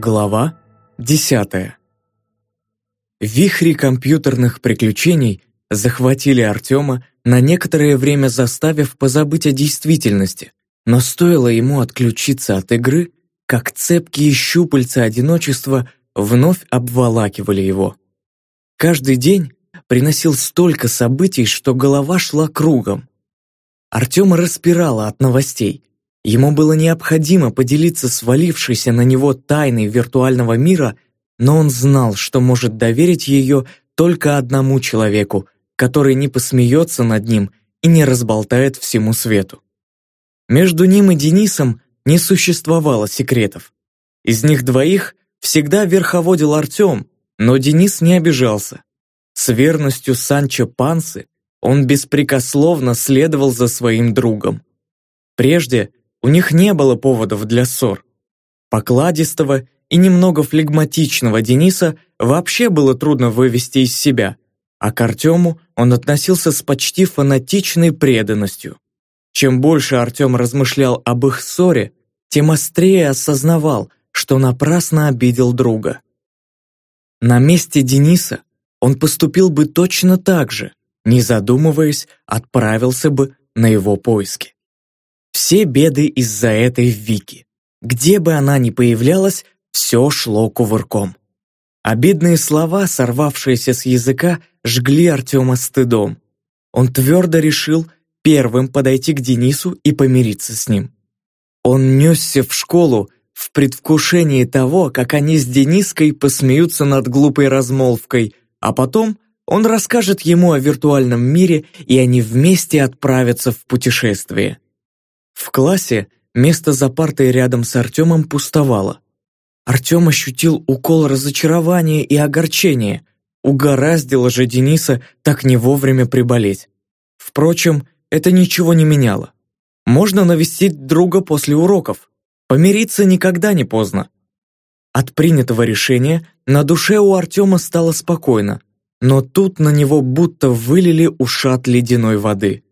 Глава 10. Вихри компьютерных приключений захватили Артема, на некоторое время заставив позабыть о действительности, но стоило ему отключиться от игры, как цепкие щупальца одиночества вновь обволакивали его. Каждый день приносил столько событий, что голова шла кругом. Артема распирало от новостей. Ему было необходимо поделиться свалившейся на него тайной виртуального мира, но он знал, что может доверить ее только одному человеку, который не посмеется над ним и не разболтает всему свету. Между ним и Денисом не существовало секретов. Из них двоих всегда верховодил Артем, но Денис не обижался. С верностью Санчо Пансы он беспрекословно следовал за своим другом. Прежде у них не было поводов для ссор. Покладистого и немного флегматичного Дениса вообще было трудно вывести из себя, а к Артему он относился с почти фанатичной преданностью. Чем больше Артем размышлял об их ссоре, тем острее осознавал, что напрасно обидел друга. На месте Дениса он поступил бы точно так же, не задумываясь, отправился бы на его поиски. Все беды из-за этой Вики. Где бы она ни появлялась, все шло кувырком. Обидные слова, сорвавшиеся с языка, жгли Артема стыдом. Он твердо решил первым подойти к Денису и помириться с ним. Он несся в школу в предвкушении того, как они с Дениской посмеются над глупой размолвкой, а потом он расскажет ему о виртуальном мире, и они вместе отправятся в путешествие. В классе место за партой рядом с Артемом пустовало. Артем ощутил укол разочарования и огорчения. Угораздило же Дениса так не вовремя приболеть. Впрочем, это ничего не меняло. Можно навестить друга после уроков. Помириться никогда не поздно. От принятого решения на душе у Артема стало спокойно но тут на него будто вылили ушат ледяной воды.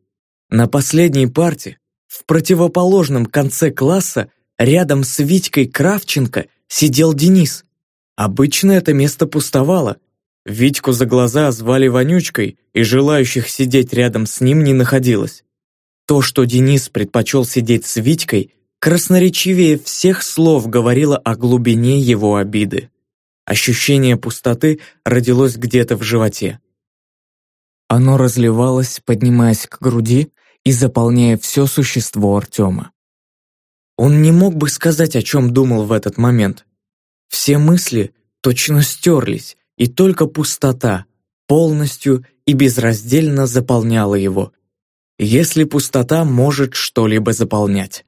На последней парте, в противоположном конце класса, рядом с Витькой Кравченко сидел Денис. Обычно это место пустовало. Витьку за глаза звали Вонючкой, и желающих сидеть рядом с ним не находилось. То, что Денис предпочел сидеть с Витькой, красноречивее всех слов говорило о глубине его обиды. Ощущение пустоты родилось где-то в животе. Оно разливалось, поднимаясь к груди и заполняя все существо Артема. Он не мог бы сказать, о чем думал в этот момент. Все мысли точно стерлись, и только пустота полностью и безраздельно заполняла его. Если пустота может что-либо заполнять.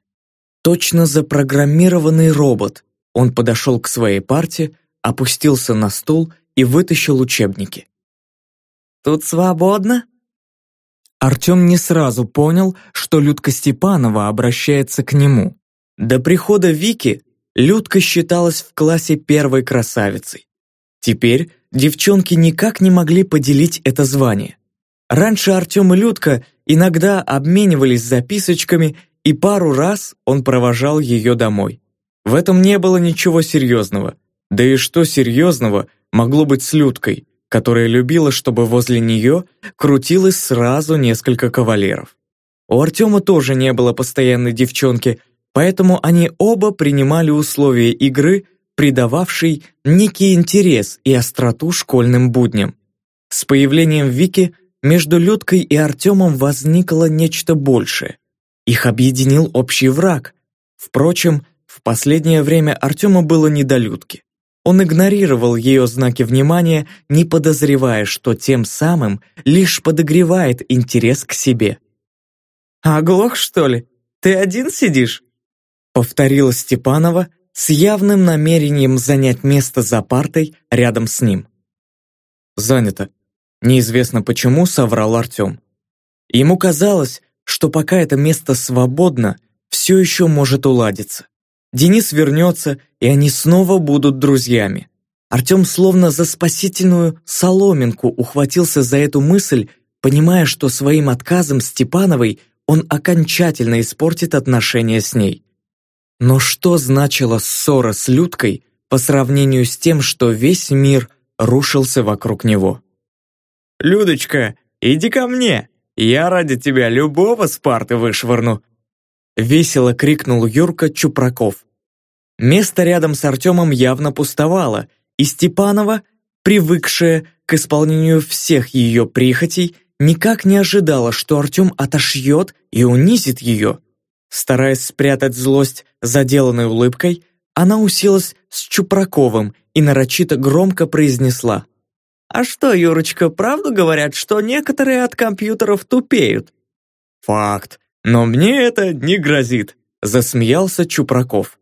Точно запрограммированный робот, он подошел к своей парте, опустился на стул и вытащил учебники. «Тут свободно?» Артем не сразу понял, что Людка Степанова обращается к нему. До прихода Вики Людка считалась в классе первой красавицей. Теперь девчонки никак не могли поделить это звание. Раньше Артем и Людка иногда обменивались записочками, и пару раз он провожал ее домой. В этом не было ничего серьезного – да и что серьезного могло быть с Людкой, которая любила, чтобы возле нее крутилось сразу несколько кавалеров. У Артема тоже не было постоянной девчонки, поэтому они оба принимали условия игры, придававшей некий интерес и остроту школьным будням. С появлением Вики между Людкой и Артемом возникло нечто большее. Их объединил общий враг. Впрочем, в последнее время Артему было не до Людки. Он игнорировал ее знаки внимания, не подозревая, что тем самым лишь подогревает интерес к себе. «Оглох, что ли? Ты один сидишь?» Повторила Степанова с явным намерением занять место за партой рядом с ним. «Занято», неизвестно почему соврал Артем. Ему казалось, что пока это место свободно, все еще может уладиться. Денис вернется, и они снова будут друзьями. Артем словно за спасительную соломинку ухватился за эту мысль, понимая, что своим отказом Степановой он окончательно испортит отношения с ней. Но что значила ссора с Людкой по сравнению с тем, что весь мир рушился вокруг него. «Людочка, иди ко мне! Я ради тебя любого с парты вышвырну!» Весело крикнул Юрка Чупраков. Место рядом с Артемом явно пустовало, и Степанова, привыкшая к исполнению всех ее прихотей, никак не ожидала, что Артем отошьет и унизит ее. Стараясь спрятать злость заделанной улыбкой, она уселась с Чупраковым и нарочито громко произнесла. «А что, Юрочка, правду говорят, что некоторые от компьютеров тупеют?» «Факт, но мне это не грозит», — засмеялся Чупраков.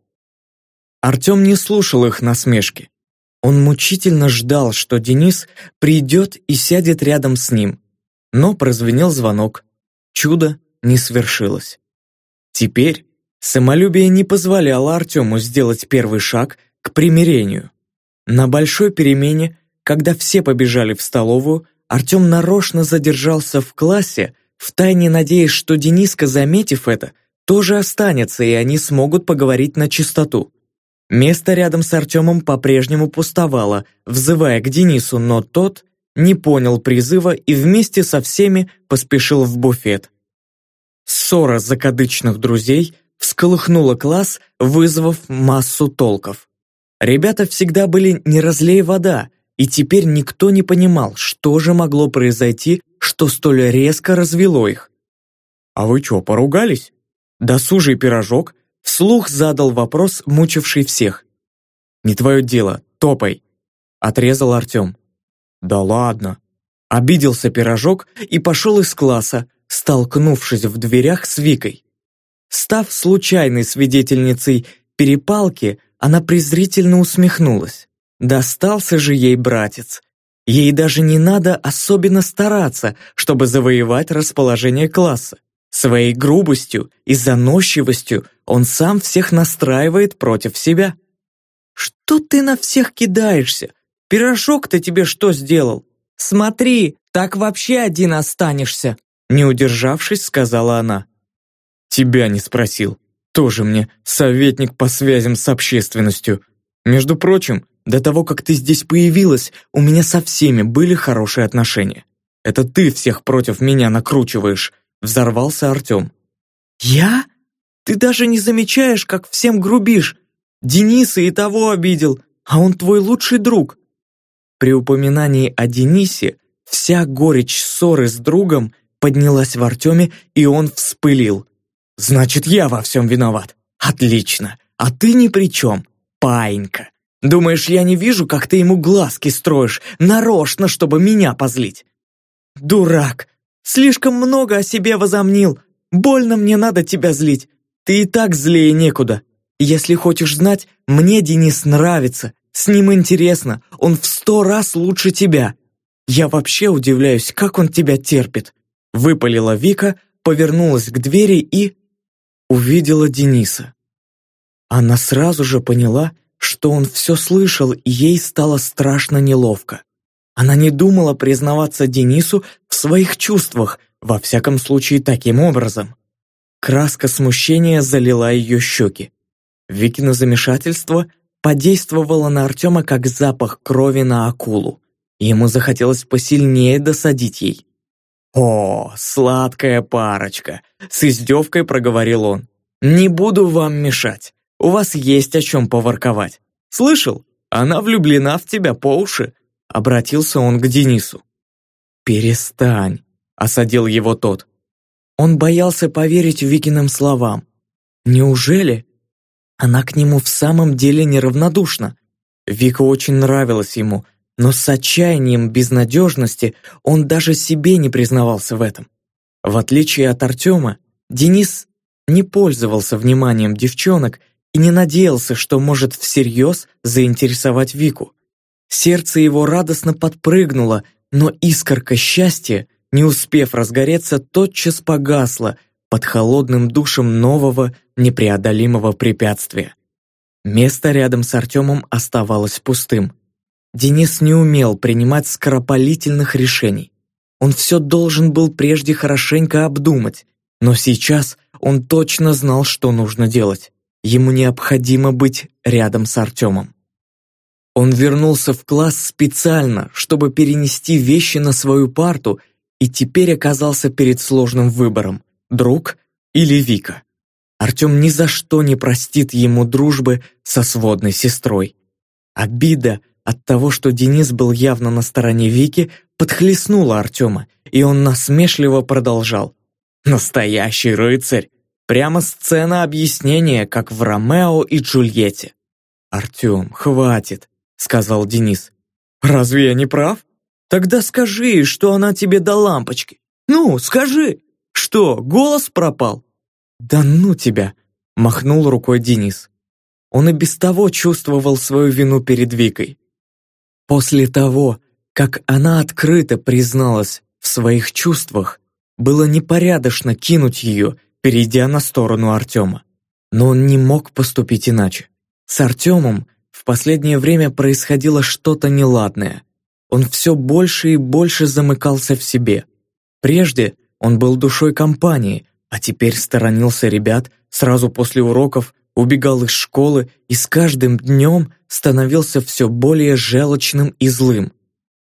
Артем не слушал их насмешки. Он мучительно ждал, что Денис придет и сядет рядом с ним. Но прозвенел звонок. Чудо не свершилось. Теперь самолюбие не позволяло Артему сделать первый шаг к примирению. На большой перемене, когда все побежали в столовую, Артем нарочно задержался в классе, втайне надеясь, что Дениска, заметив это, тоже останется, и они смогут поговорить на чистоту. Место рядом с Артемом по-прежнему пустовало, взывая к Денису, но тот не понял призыва и вместе со всеми поспешил в буфет. Ссора закадычных друзей всколыхнула класс, вызвав массу толков. Ребята всегда были не разлей вода, и теперь никто не понимал, что же могло произойти, что столь резко развело их. «А вы чё, поругались?» Досужий пирожок вслух задал вопрос, мучивший всех. «Не твое дело, топай!» — отрезал Артем. «Да ладно!» Обиделся пирожок и пошел из класса, столкнувшись в дверях с Викой. Став случайной свидетельницей перепалки, она презрительно усмехнулась. Достался же ей братец. Ей даже не надо особенно стараться, чтобы завоевать расположение класса. Своей грубостью и заносчивостью он сам всех настраивает против себя. «Что ты на всех кидаешься? Пирожок-то тебе что сделал? Смотри, так вообще один останешься!» Не удержавшись, сказала она. «Тебя не спросил. Тоже мне советник по связям с общественностью. Между прочим, до того, как ты здесь появилась, у меня со всеми были хорошие отношения. Это ты всех против меня накручиваешь», — взорвался Артем. «Я? Ты даже не замечаешь, как всем грубишь. Дениса и того обидел, а он твой лучший друг». При упоминании о Денисе вся горечь ссоры с другом поднялась в Артеме, и он вспылил. «Значит, я во всем виноват. Отлично. А ты ни при чем, паинька. Думаешь, я не вижу, как ты ему глазки строишь, нарочно, чтобы меня позлить? Дурак. Слишком много о себе возомнил. Больно мне надо тебя злить. Ты и так злее некуда. Если хочешь знать, мне Денис нравится. С ним интересно. Он в сто раз лучше тебя. Я вообще удивляюсь, как он тебя терпит. Выпалила Вика, повернулась к двери и... Увидела Дениса. Она сразу же поняла, что он все слышал, и ей стало страшно неловко. Она не думала признаваться Денису в своих чувствах, во всяком случае таким образом. Краска смущения залила ее щеки. Викино замешательство подействовало на Артема как запах крови на акулу. Ему захотелось посильнее досадить ей. «О, сладкая парочка!» — с издевкой проговорил он. «Не буду вам мешать. У вас есть о чем поворковать. Слышал? Она влюблена в тебя по уши!» Обратился он к Денису. «Перестань!» — осадил его тот. Он боялся поверить Викиным словам. «Неужели?» Она к нему в самом деле неравнодушна. Вика очень нравилась ему — но с отчаянием безнадежности он даже себе не признавался в этом. В отличие от Артема, Денис не пользовался вниманием девчонок не надеялся, что может всерьез заинтересовать Вику. Сердце его радостно подпрыгнуло, но искорка счастья, не успев разгореться, тотчас погасла под холодным душем нового непреодолимого препятствия. Место рядом с Артемом оставалось пустым. Денис не умел принимать скоропалительных решений. Он все должен был прежде хорошенько обдумать, но сейчас он точно знал, что нужно делать. Ему необходимо быть рядом с Артемом. Он вернулся в класс специально, чтобы перенести вещи на свою парту, и теперь оказался перед сложным выбором – друг или Вика. Артем ни за что не простит ему дружбы со сводной сестрой. Обида от того, что Денис был явно на стороне Вики, подхлестнула Артема, и он насмешливо продолжал. «Настоящий рыцарь! Прямо сцена объяснения, как в Ромео и Джульетте». «Артем, хватит», — сказал Денис. «Разве я не прав? Тогда скажи, что она тебе до лампочки. Ну, скажи! Что, голос пропал?» «Да ну тебя!» — махнул рукой Денис. Он и без того чувствовал свою вину перед Викой. После того, как она открыто призналась в своих чувствах, было непорядочно кинуть ее, перейдя на сторону Артема. Но он не мог поступить иначе. С Артемом в последнее время происходило что-то неладное. Он все больше и больше замыкался в себе. Прежде он был душой компании, а теперь сторонился ребят, сразу после уроков убегал из школы и с каждым днем становился все более желчным и злым.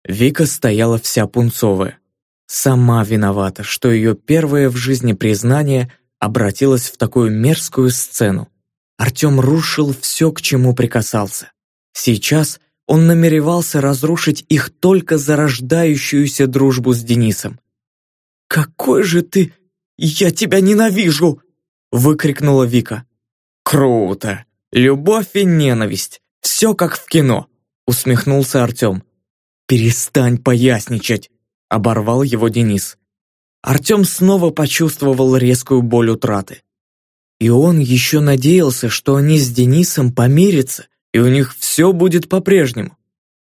Вика стояла вся пунцовая. Сама виновата, что ее первое в жизни признание обратилось в такую мерзкую сцену. Артем рушил все, к чему прикасался. Сейчас он намеревался разрушить их только зарождающуюся дружбу с Денисом. «Какой же ты «Я тебя ненавижу!» — выкрикнула Вика. «Круто! Любовь и ненависть! Все как в кино!» — усмехнулся Артем. «Перестань поясничать!» — оборвал его Денис. Артем снова почувствовал резкую боль утраты. И он еще надеялся, что они с Денисом помирятся, и у них все будет по-прежнему.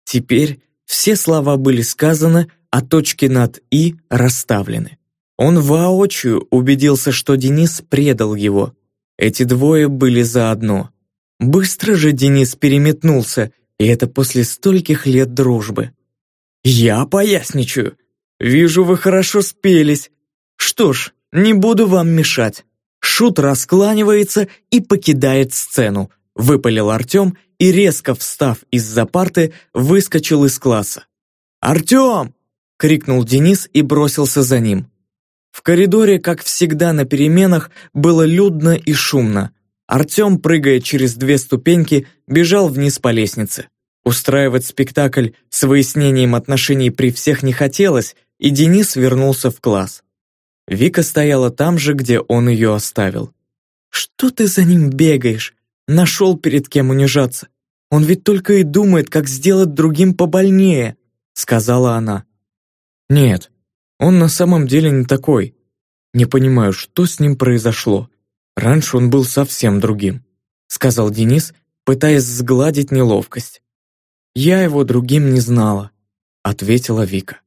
Теперь все слова были сказаны, а точки над «и» расставлены. Он воочию убедился, что Денис предал его. Эти двое были заодно. Быстро же Денис переметнулся, и это после стольких лет дружбы. «Я поясничаю. Вижу, вы хорошо спелись. Что ж, не буду вам мешать». Шут раскланивается и покидает сцену, выпалил Артем и, резко встав из-за парты, выскочил из класса. «Артем!» — крикнул Денис и бросился за ним. В коридоре, как всегда на переменах, было людно и шумно. Артем, прыгая через две ступеньки, бежал вниз по лестнице. Устраивать спектакль с выяснением отношений при всех не хотелось, и Денис вернулся в класс. Вика стояла там же, где он ее оставил. «Что ты за ним бегаешь? Нашел перед кем унижаться. Он ведь только и думает, как сделать другим побольнее», сказала она. «Нет, он на самом деле не такой. Не понимаю, что с ним произошло. Раньше он был совсем другим», сказал Денис, пытаясь сгладить неловкость. «Я его другим не знала», ответила Вика.